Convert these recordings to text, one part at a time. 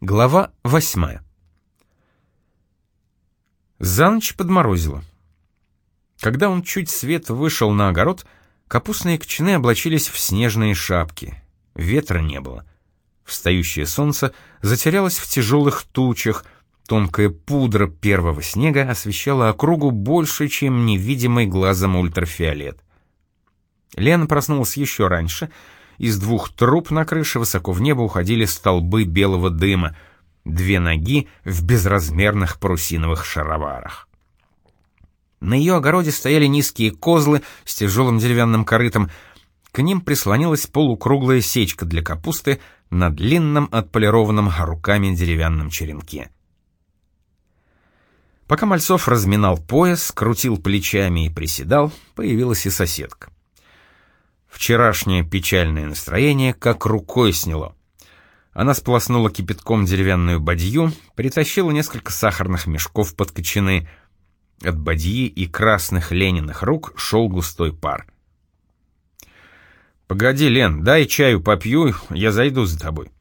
Глава восьмая. За ночь подморозило. Когда он чуть свет вышел на огород, капустные кочаны облачились в снежные шапки. Ветра не было. Встающее солнце затерялось в тяжелых тучах, тонкая пудра первого снега освещала округу больше, чем невидимый глазом ультрафиолет. Лена проснулась еще раньше — из двух труб на крыше высоко в небо уходили столбы белого дыма, две ноги в безразмерных парусиновых шароварах. На ее огороде стояли низкие козлы с тяжелым деревянным корытом, к ним прислонилась полукруглая сечка для капусты на длинном отполированном руками деревянном черенке. Пока Мальцов разминал пояс, крутил плечами и приседал, появилась и соседка. Вчерашнее печальное настроение как рукой сняло. Она сполоснула кипятком деревянную бадью, притащила несколько сахарных мешков под кочаны. От бадьи и красных Лениных рук шел густой пар. «Погоди, Лен, дай чаю попью, я зайду за тобой».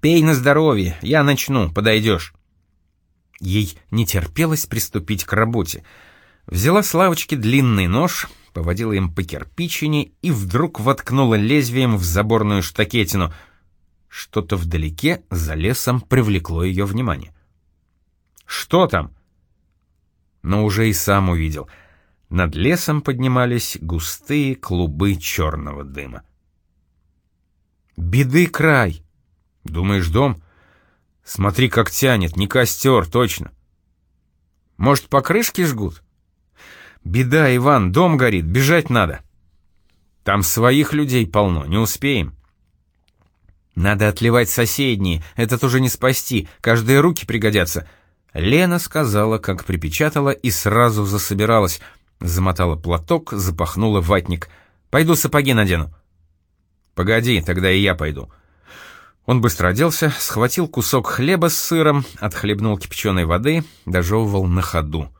«Пей на здоровье, я начну, подойдешь». Ей не терпелось приступить к работе. Взяла с лавочки длинный нож — поводила им по кирпичине и вдруг воткнула лезвием в заборную штакетину. Что-то вдалеке за лесом привлекло ее внимание. «Что там?» Но уже и сам увидел. Над лесом поднимались густые клубы черного дыма. «Беды край!» «Думаешь, дом?» «Смотри, как тянет, не костер, точно!» «Может, покрышки жгут?» «Беда, Иван, дом горит, бежать надо». «Там своих людей полно, не успеем». «Надо отливать соседние, этот уже не спасти, каждые руки пригодятся». Лена сказала, как припечатала, и сразу засобиралась. Замотала платок, запахнула ватник. «Пойду сапоги надену». «Погоди, тогда и я пойду». Он быстро оделся, схватил кусок хлеба с сыром, отхлебнул кипяченой воды, дожевывал на ходу.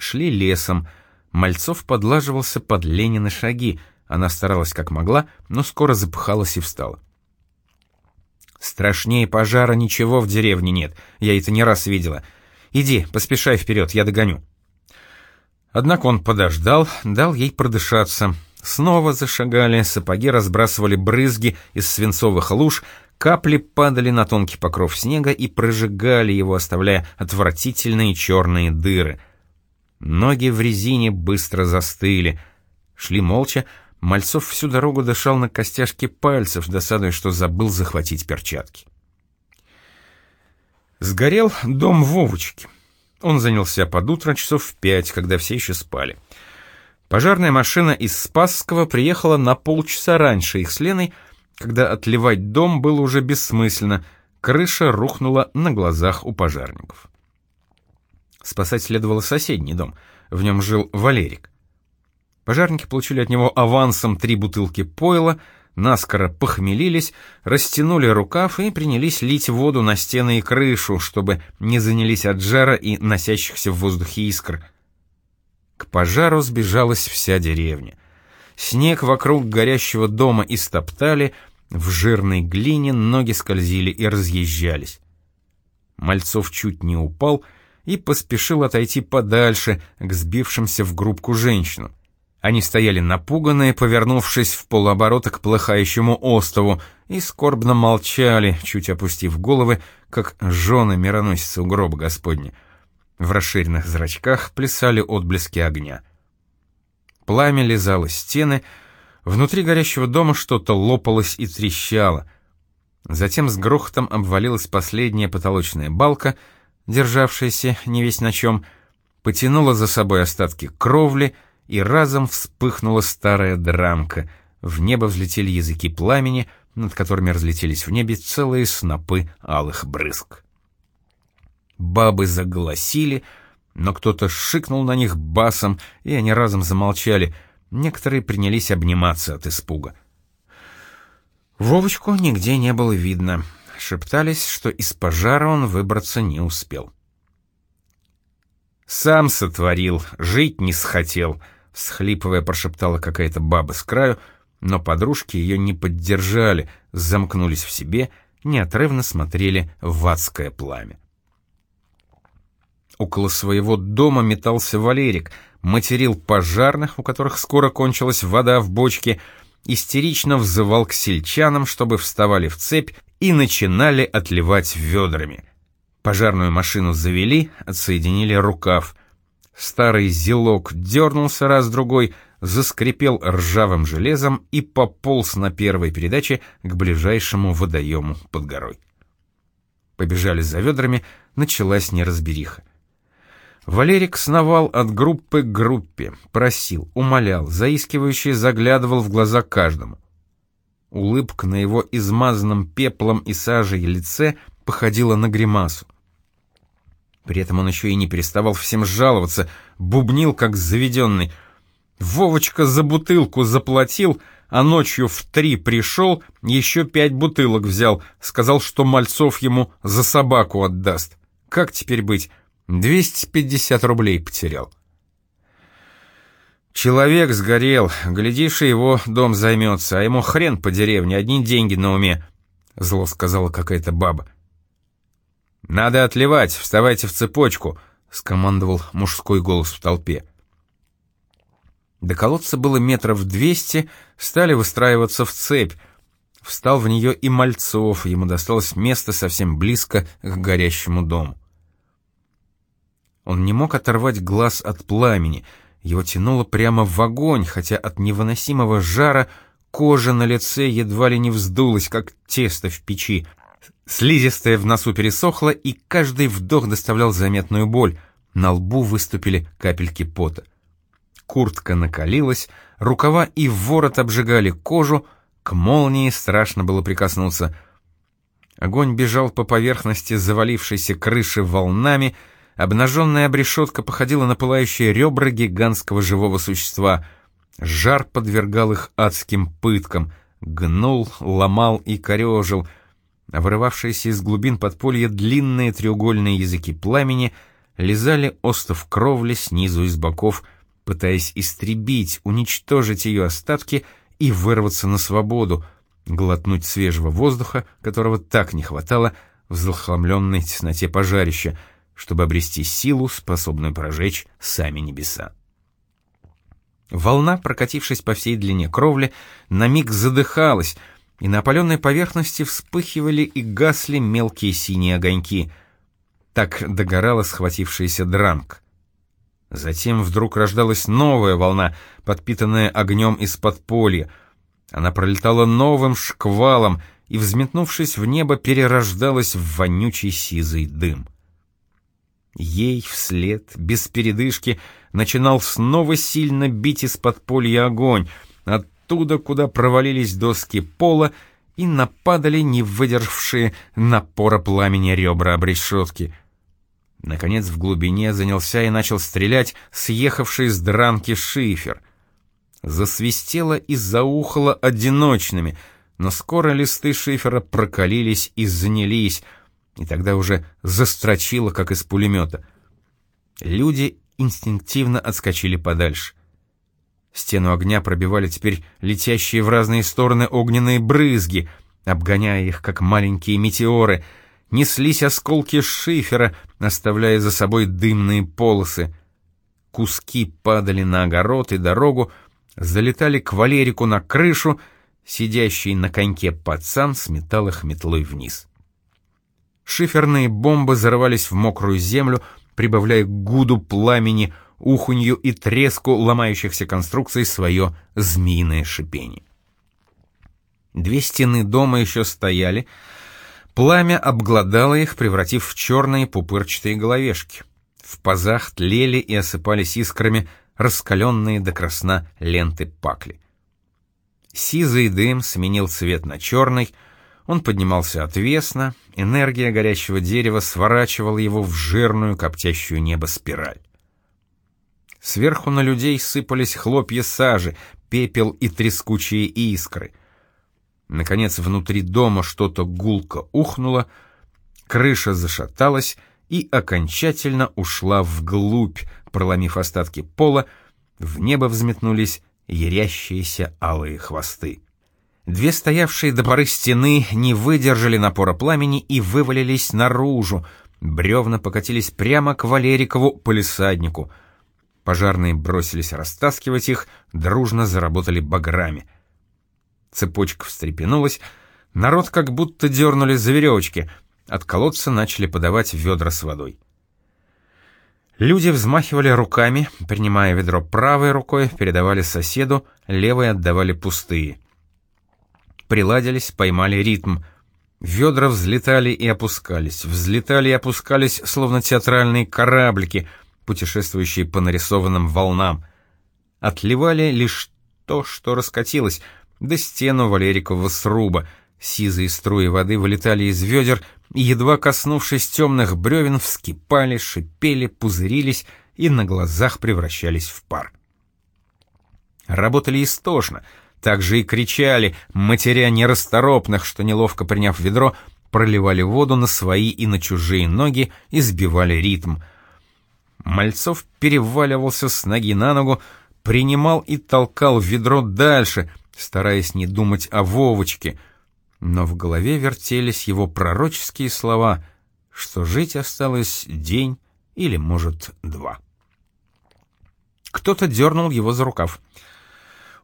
Шли лесом. Мальцов подлаживался под Ленины шаги. Она старалась как могла, но скоро запыхалась и встала. «Страшнее пожара ничего в деревне нет, я это не раз видела. Иди, поспешай вперед, я догоню». Однако он подождал, дал ей продышаться. Снова зашагали, сапоги разбрасывали брызги из свинцовых луж, капли падали на тонкий покров снега и прожигали его, оставляя отвратительные черные дыры — Ноги в резине быстро застыли. Шли молча, Мальцов всю дорогу дышал на костяшки пальцев, досадуя, что забыл захватить перчатки. Сгорел дом Вовочки. Он занялся под утро часов в пять, когда все еще спали. Пожарная машина из Спасского приехала на полчаса раньше их с Леной, когда отливать дом было уже бессмысленно, крыша рухнула на глазах у пожарников. Спасать следовало соседний дом. В нем жил Валерик. Пожарники получили от него авансом три бутылки пойла, наскоро похмелились, растянули рукав и принялись лить воду на стены и крышу, чтобы не занялись от жара и носящихся в воздухе искр. К пожару сбежалась вся деревня. Снег вокруг горящего дома истоптали, в жирной глине ноги скользили и разъезжались. Мальцов чуть не упал — и поспешил отойти подальше к сбившимся в группку женщинам. Они стояли напуганные, повернувшись в полоборота к плыхающему острову, и скорбно молчали, чуть опустив головы, как жены мироносицы у гроба Господня. В расширенных зрачках плясали отблески огня. Пламя лизало стены, внутри горящего дома что-то лопалось и трещало. Затем с грохотом обвалилась последняя потолочная балка — державшаяся не весь на чем, потянула за собой остатки кровли, и разом вспыхнула старая драмка. В небо взлетели языки пламени, над которыми разлетелись в небе целые снопы алых брызг. Бабы заголосили, но кто-то шикнул на них басом, и они разом замолчали. Некоторые принялись обниматься от испуга. Вовочку нигде не было видно шептались, что из пожара он выбраться не успел. «Сам сотворил, жить не схотел», — всхлипывая прошептала какая-то баба с краю, но подружки ее не поддержали, замкнулись в себе неотрывно смотрели в адское пламя. Около своего дома метался Валерик, материл пожарных, у которых скоро кончилась вода в бочке, истерично взывал к сельчанам, чтобы вставали в цепь и начинали отливать ведрами. Пожарную машину завели, отсоединили рукав. Старый зелок дернулся раз-другой, заскрипел ржавым железом и пополз на первой передаче к ближайшему водоему под горой. Побежали за ведрами, началась неразбериха. Валерик сновал от группы к группе, просил, умолял, заискивающе заглядывал в глаза каждому. Улыбка на его измазанном пеплом и сажей лице походила на гримасу. При этом он еще и не переставал всем жаловаться, бубнил как заведенный. Вовочка за бутылку заплатил, а ночью в три пришел, еще пять бутылок взял, сказал, что Мальцов ему за собаку отдаст. Как теперь быть? 250 рублей потерял. Человек сгорел, глядишь, и его дом займется, а ему хрен по деревне, одни деньги на уме, — зло сказала какая-то баба. «Надо отливать, вставайте в цепочку», — скомандовал мужской голос в толпе. До колодца было метров двести, стали выстраиваться в цепь. Встал в нее и Мальцов, ему досталось место совсем близко к горящему дому. Он не мог оторвать глаз от пламени, его тянуло прямо в огонь, хотя от невыносимого жара кожа на лице едва ли не вздулась, как тесто в печи. Слизистая в носу пересохла, и каждый вдох доставлял заметную боль. На лбу выступили капельки пота. Куртка накалилась, рукава и ворот обжигали кожу, к молнии страшно было прикоснуться. Огонь бежал по поверхности завалившейся крыши волнами, обнаженная обрешетка походила на пылающие ребра гигантского живого существа. Жар подвергал их адским пыткам, гнул, ломал и корежил — а вырывавшиеся из глубин подполья длинные треугольные языки пламени лизали остов кровли снизу и с боков, пытаясь истребить, уничтожить ее остатки и вырваться на свободу, глотнуть свежего воздуха, которого так не хватало в захламленной тесноте пожарища, чтобы обрести силу, способную прожечь сами небеса. Волна, прокатившись по всей длине кровли, на миг задыхалась — и на опаленной поверхности вспыхивали и гасли мелкие синие огоньки. Так догорала схватившаяся дранг. Затем вдруг рождалась новая волна, подпитанная огнем из подполья. Она пролетала новым шквалом и, взметнувшись в небо, перерождалась в вонючий сизый дым. Ей вслед, без передышки, начинал снова сильно бить из подполья огонь, от оттуда, куда провалились доски пола, и нападали не выдержавшие напора пламени ребра обрешетки. Наконец в глубине занялся и начал стрелять съехавший с дранки шифер. Засвистело и заухало одиночными, но скоро листы шифера прокалились и занялись, и тогда уже застрочило, как из пулемета. Люди инстинктивно отскочили подальше. Стену огня пробивали теперь летящие в разные стороны огненные брызги, обгоняя их, как маленькие метеоры. Неслись осколки шифера, оставляя за собой дымные полосы. Куски падали на огород и дорогу, залетали к Валерику на крышу, сидящий на коньке пацан сметал их метлой вниз. Шиферные бомбы зарывались в мокрую землю, прибавляя гуду пламени — ухунью и треску ломающихся конструкций свое змеиное шипение. Две стены дома еще стояли, пламя обглодало их, превратив в черные пупырчатые головешки. В пазах тлели и осыпались искрами раскаленные до красна ленты пакли. Сизый дым сменил цвет на черный, он поднимался отвесно, энергия горящего дерева сворачивала его в жирную коптящую небо спираль. Сверху на людей сыпались хлопья сажи, пепел и трескучие искры. Наконец, внутри дома что-то гулко ухнуло, крыша зашаталась и окончательно ушла вглубь, проломив остатки пола, в небо взметнулись ярящиеся алые хвосты. Две стоявшие до поры стены не выдержали напора пламени и вывалились наружу. Бревна покатились прямо к Валерикову полисаднику. Пожарные бросились растаскивать их, дружно заработали баграми. Цепочка встрепенулась, народ как будто дернули за веревочки, от колодца начали подавать ведра с водой. Люди взмахивали руками, принимая ведро правой рукой, передавали соседу, левой отдавали пустые приладились, поймали ритм. Ведра взлетали и опускались, взлетали и опускались, словно театральные кораблики, путешествующие по нарисованным волнам. Отливали лишь то, что раскатилось, до стену Валерикового сруба. Сизые струи воды вылетали из ведер и, едва коснувшись темных бревен, вскипали, шипели, пузырились и на глазах превращались в пар. Работали истошно — также и кричали, матеря нерасторопных, что, неловко приняв ведро, проливали воду на свои и на чужие ноги и сбивали ритм. Мальцов переваливался с ноги на ногу, принимал и толкал ведро дальше, стараясь не думать о Вовочке, но в голове вертелись его пророческие слова, что жить осталось день или, может, два. Кто-то дернул его за рукав.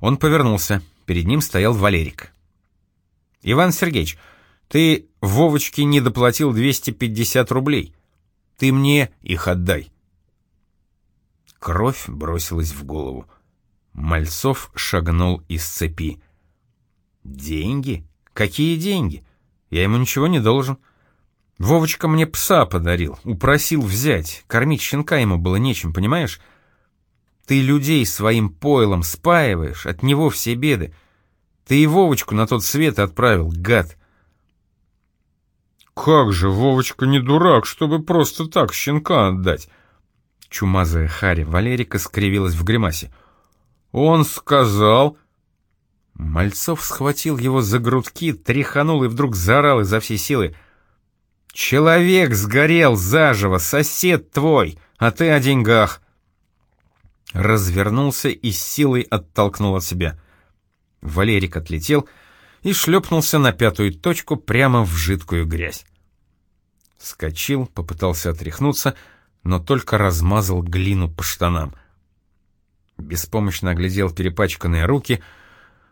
Он повернулся. Перед ним стоял Валерик. «Иван Сергеевич, ты Вовочке не доплатил 250 рублей. Ты мне их отдай». Кровь бросилась в голову. Мальцов шагнул из цепи. «Деньги? Какие деньги? Я ему ничего не должен. Вовочка мне пса подарил, упросил взять. Кормить щенка ему было нечем, понимаешь?» Ты людей своим пойлом спаиваешь, от него все беды. Ты и Вовочку на тот свет отправил, гад. Как же, Вовочка не дурак, чтобы просто так щенка отдать. Чумазая Харя Валерика скривилась в гримасе. Он сказал... Мальцов схватил его за грудки, тряханул и вдруг заорал изо всей силы. «Человек сгорел заживо, сосед твой, а ты о деньгах развернулся и силой оттолкнул от себя. Валерик отлетел и шлепнулся на пятую точку прямо в жидкую грязь. Скочил, попытался отряхнуться, но только размазал глину по штанам. Беспомощно оглядел перепачканные руки,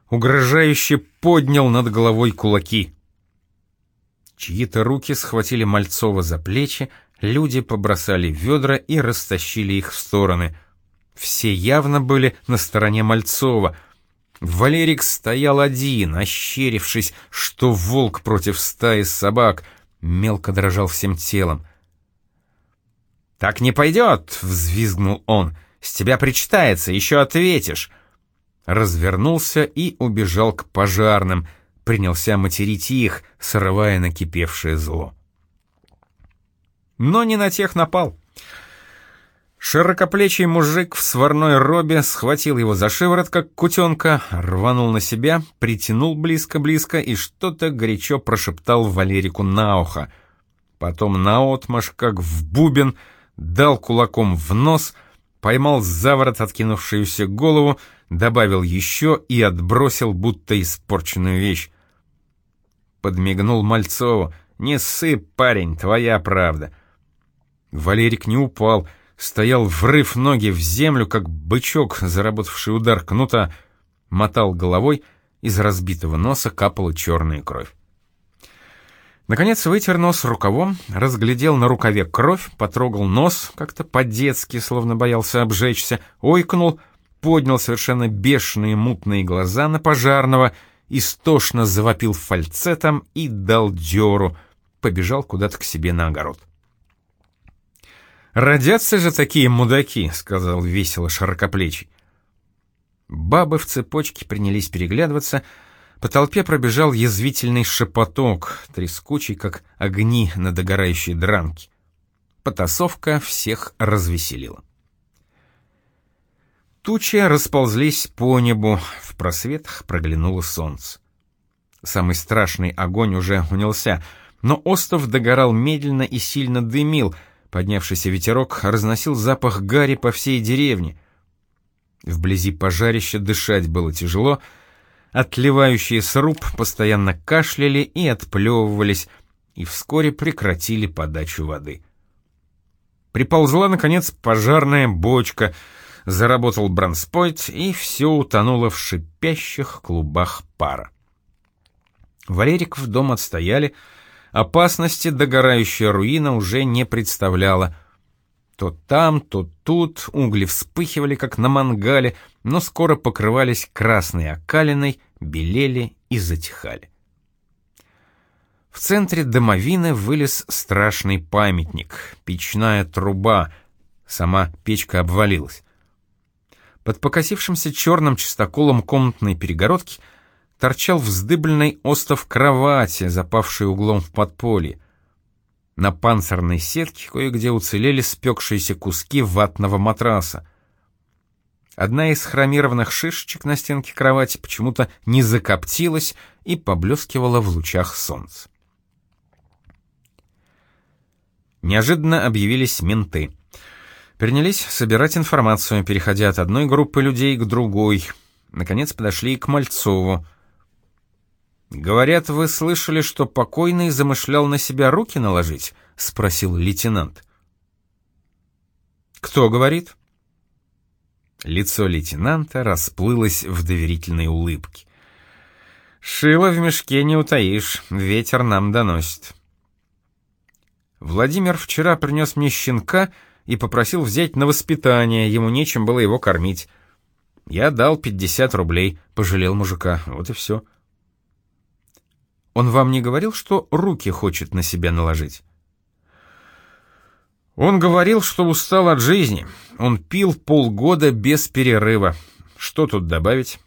угрожающе поднял над головой кулаки. Чьи-то руки схватили Мальцова за плечи, люди побросали ведра и растащили их в стороны — все явно были на стороне Мальцова. Валерик стоял один, ощерившись, что волк против стаи собак, мелко дрожал всем телом. «Так не пойдет!» — взвизгнул он. «С тебя причитается, еще ответишь!» Развернулся и убежал к пожарным, принялся материть их, срывая накипевшее зло. Но не на тех напал. Широкоплечий мужик в сварной робе схватил его за шиворот, как кутенка, рванул на себя, притянул близко-близко и что-то горячо прошептал Валерику на ухо. Потом наотмашь, как в бубен, дал кулаком в нос, поймал за ворот откинувшуюся голову, добавил еще и отбросил будто испорченную вещь. Подмигнул Мальцову. «Не сыпь, парень, твоя правда». Валерик не упал — стоял, врыв ноги в землю, как бычок, заработавший удар кнута, мотал головой, из разбитого носа капала черная кровь. Наконец вытер нос рукавом, разглядел на рукаве кровь, потрогал нос, как-то по-детски, словно боялся обжечься, ойкнул, поднял совершенно бешеные мутные глаза на пожарного, истошно завопил фальцетом и дал дёру, побежал куда-то к себе на огород. «Родятся же такие мудаки», — сказал весело широкоплечий. Бабы в цепочке принялись переглядываться, по толпе пробежал язвительный шепоток, трескучий, как огни на догорающей дранке. Потасовка всех развеселила. Тучи расползлись по небу, в просветах проглянуло солнце. Самый страшный огонь уже унялся, но остров догорал медленно и сильно дымил — Поднявшийся ветерок разносил запах гари по всей деревне. Вблизи пожарища дышать было тяжело, отливающие сруб постоянно кашляли и отплевывались, и вскоре прекратили подачу воды. Приползла, наконец, пожарная бочка, заработал бронспойт, и все утонуло в шипящих клубах пара. Валериков дом отстояли, опасности догорающая руина уже не представляла. То там, то тут угли вспыхивали, как на мангале, но скоро покрывались красной окалиной, белели и затихали. В центре домовины вылез страшный памятник, печная труба, сама печка обвалилась. Под покосившимся черным чистоколом комнатной перегородки торчал вздыбленный остов кровати, запавший углом в подполье. На панцирной сетке кое-где уцелели спекшиеся куски ватного матраса. Одна из хромированных шишечек на стенке кровати почему-то не закоптилась и поблескивала в лучах солнца. Неожиданно объявились менты. Принялись собирать информацию, переходя от одной группы людей к другой. Наконец подошли и к Мальцову. «Говорят, вы слышали, что покойный замышлял на себя руки наложить?» — спросил лейтенант. «Кто говорит?» Лицо лейтенанта расплылось в доверительной улыбке. «Шило в мешке не утаишь, ветер нам доносит». Владимир вчера принес мне щенка и попросил взять на воспитание, ему нечем было его кормить. Я дал 50 рублей, пожалел мужика, вот и все. Он вам не говорил, что руки хочет на себя наложить? Он говорил, что устал от жизни. Он пил полгода без перерыва. Что тут добавить?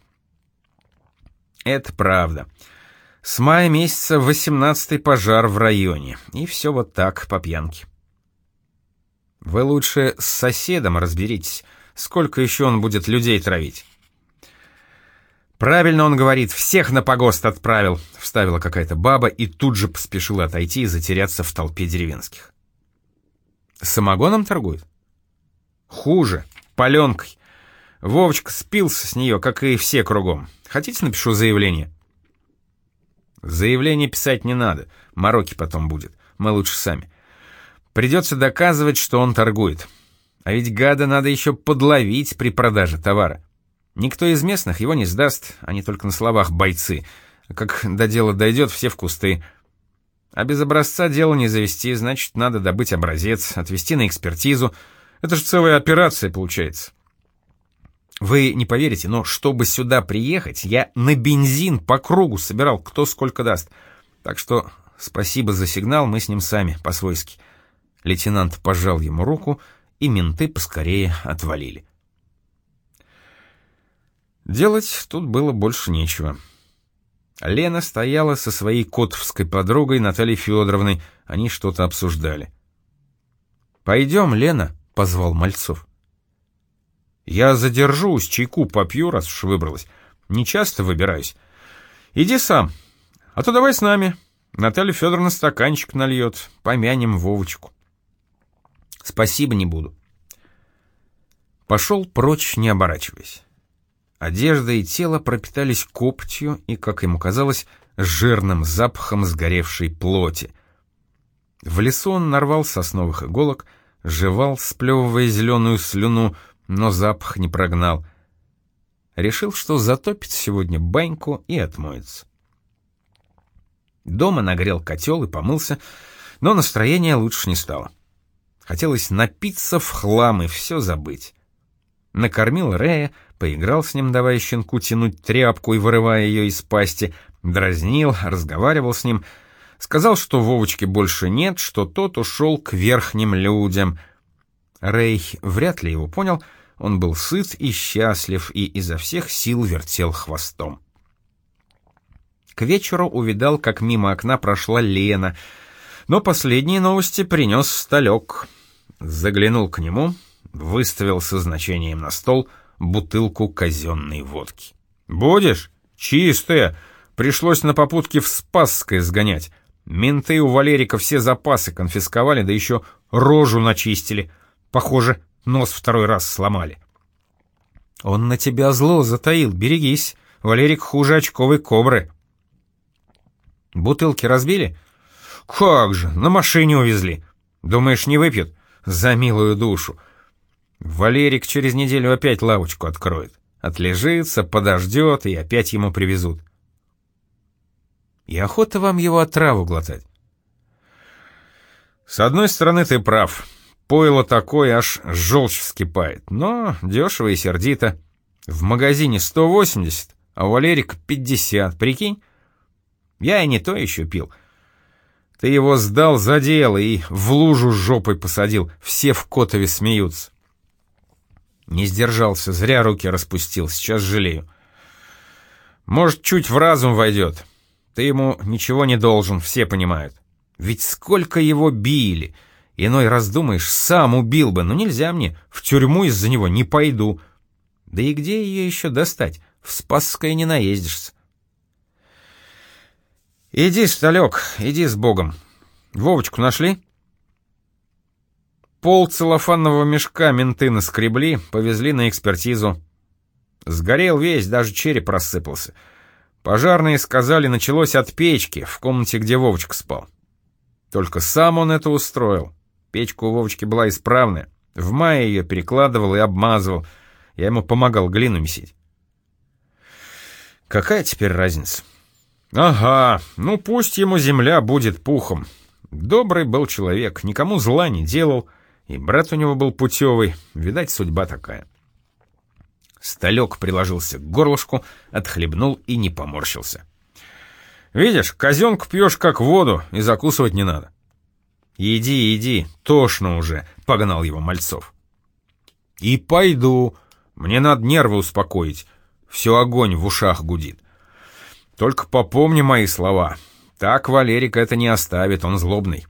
Это правда. С мая месяца восемнадцатый пожар в районе, и все вот так, по пьянке. Вы лучше с соседом разберитесь, сколько еще он будет людей травить. Правильно он говорит, всех на погост отправил, вставила какая-то баба и тут же поспешила отойти и затеряться в толпе деревенских. Самогоном торгует? Хуже, паленкой. Вовочка спился с нее, как и все кругом. Хотите, напишу заявление? Заявление писать не надо, мороки потом будет, мы лучше сами. Придется доказывать, что он торгует. А ведь гада надо еще подловить при продаже товара. Никто из местных его не сдаст, они только на словах бойцы. Как до дела дойдет, все в кусты. А без образца дело не завести, значит, надо добыть образец, отвезти на экспертизу. Это же целая операция получается. Вы не поверите, но чтобы сюда приехать, я на бензин по кругу собирал, кто сколько даст. Так что спасибо за сигнал, мы с ним сами, по-свойски. Лейтенант пожал ему руку, и менты поскорее отвалили. Делать тут было больше нечего. Лена стояла со своей котовской подругой Натальей Федоровной, они что-то обсуждали. «Пойдем, Лена», — позвал Мальцов. Я задержусь, чайку попью, раз уж выбралась. Не часто выбираюсь. Иди сам. А то давай с нами. Наталья Федоровна стаканчик нальет. Помянем Вовочку. Спасибо, не буду. Пошел прочь, не оборачиваясь. Одежда и тело пропитались коптью и, как ему казалось, жирным запахом сгоревшей плоти. В лесу он нарвал сосновых иголок, жевал, сплевывая зеленую слюну, но запах не прогнал. Решил, что затопит сегодня баньку и отмоется. Дома нагрел котел и помылся, но настроение лучше не стало. Хотелось напиться в хлам и все забыть. Накормил Рея, поиграл с ним, давая щенку тянуть тряпку и вырывая ее из пасти, дразнил, разговаривал с ним, сказал, что Вовочки больше нет, что тот ушел к верхним людям. Рэй вряд ли его понял — он был сыт и счастлив и изо всех сил вертел хвостом. К вечеру увидал, как мимо окна прошла Лена, но последние новости принес Сталек. Заглянул к нему, выставил со значением на стол бутылку казенной водки. «Будешь? Чистая! Пришлось на попутке в Спасское сгонять. Менты у Валерика все запасы конфисковали, да еще рожу начистили. Похоже, Нос второй раз сломали. Он на тебя зло затаил, берегись, Валерик хуже очковой кобры. Бутылки разбили? Как же, на машине увезли. Думаешь, не выпьют? За милую душу. Валерик через неделю опять лавочку откроет. Отлежится, подождет, и опять ему привезут. И охота вам его отраву глотать. С одной стороны, ты прав. Пойло такое, аж желчь вскипает. Но дешево и сердито. В магазине 180, а у Валерика 50, прикинь? Я и не то еще пил. Ты его сдал за дело и в лужу жопой посадил. Все в Котове смеются. Не сдержался, зря руки распустил, сейчас жалею. Может, чуть в разум войдет. Ты ему ничего не должен, все понимают. Ведь сколько его били! Иной раз думаешь, сам убил бы, но нельзя мне, в тюрьму из-за него не пойду. Да и где ее еще достать? В Спасское не наездишься. Иди, Сталек, иди с Богом. Вовочку нашли? Пол целлофанного мешка менты наскребли, повезли на экспертизу. Сгорел весь, даже череп рассыпался. Пожарные сказали, началось от печки, в комнате, где Вовочка спал. Только сам он это устроил. Печка у Вовочки была исправная. В мае ее перекладывал и обмазывал. Я ему помогал глину месить. Какая теперь разница? Ага, ну пусть ему земля будет пухом. Добрый был человек, никому зла не делал, и брат у него был путевый, видать, судьба такая. Сталек приложился к горлышку, отхлебнул и не поморщился. «Видишь, казенку пьешь как воду, и закусывать не надо». «Иди, иди, тошно уже», — погнал его Мальцов. «И пойду. Мне надо нервы успокоить. Все огонь в ушах гудит. Только попомни мои слова. Так Валерик это не оставит, он злобный».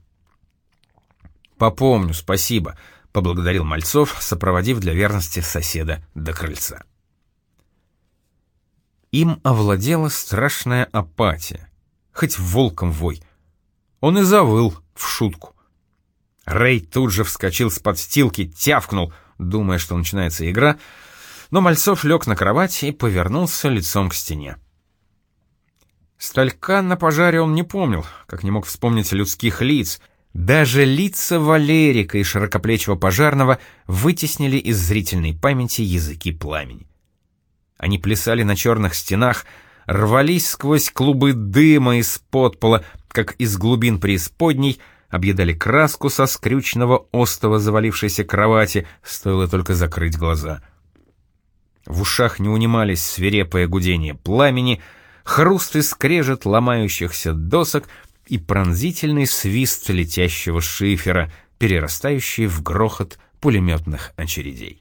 «Попомню, спасибо», — поблагодарил Мальцов, сопроводив для верности соседа до крыльца. Им овладела страшная апатия. Хоть волком вой. Он и завыл в шутку. Рэй тут же вскочил с подстилки, тявкнул, думая, что начинается игра, но Мальцов лег на кровать и повернулся лицом к стене. Сталька на пожаре он не помнил, как не мог вспомнить людских лиц, даже лица Валерика и широкоплечего пожарного вытеснили из зрительной памяти языки пламени. Они плясали на черных стенах, рвались сквозь клубы дыма из подпола, как из глубин преисподней, объедали краску со скрюченного остова завалившейся кровати, стоило только закрыть глаза. В ушах не унимались свирепое гудение пламени, хруст и скрежет ломающихся досок — и пронзительный свист летящего шифера, перерастающий в грохот пулеметных очередей.